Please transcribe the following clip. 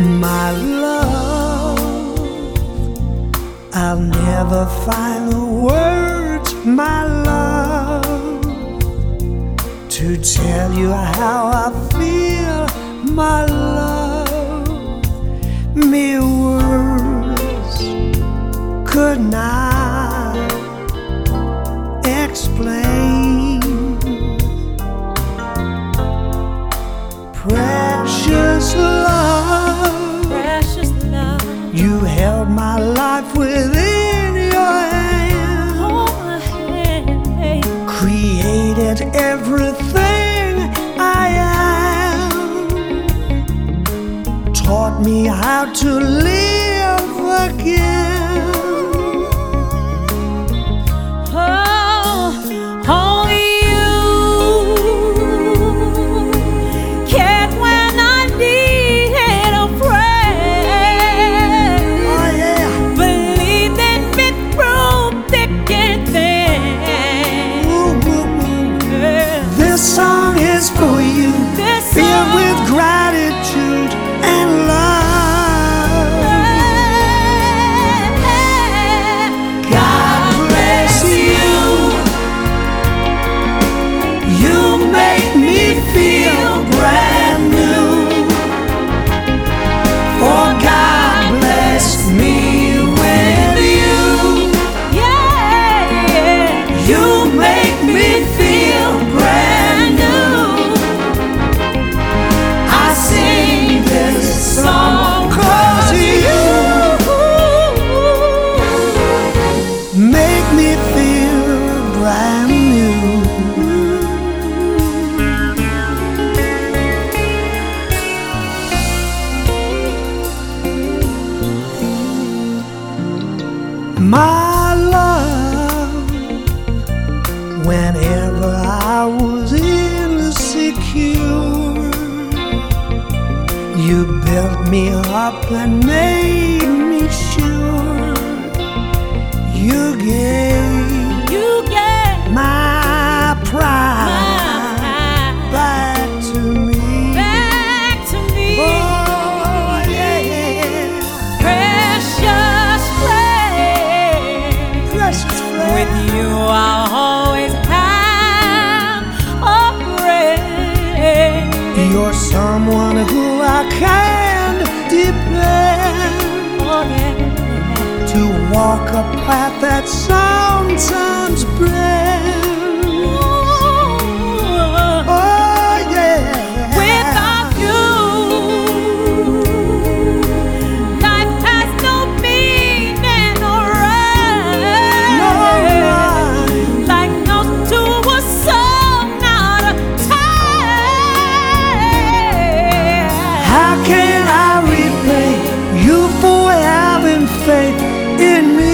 My love, I'll never find the words, my love, to tell you how I feel, my love. Words could not. me how to live again. my love whenever I was insecure. You built me up and made me sure. with you. I'll in me.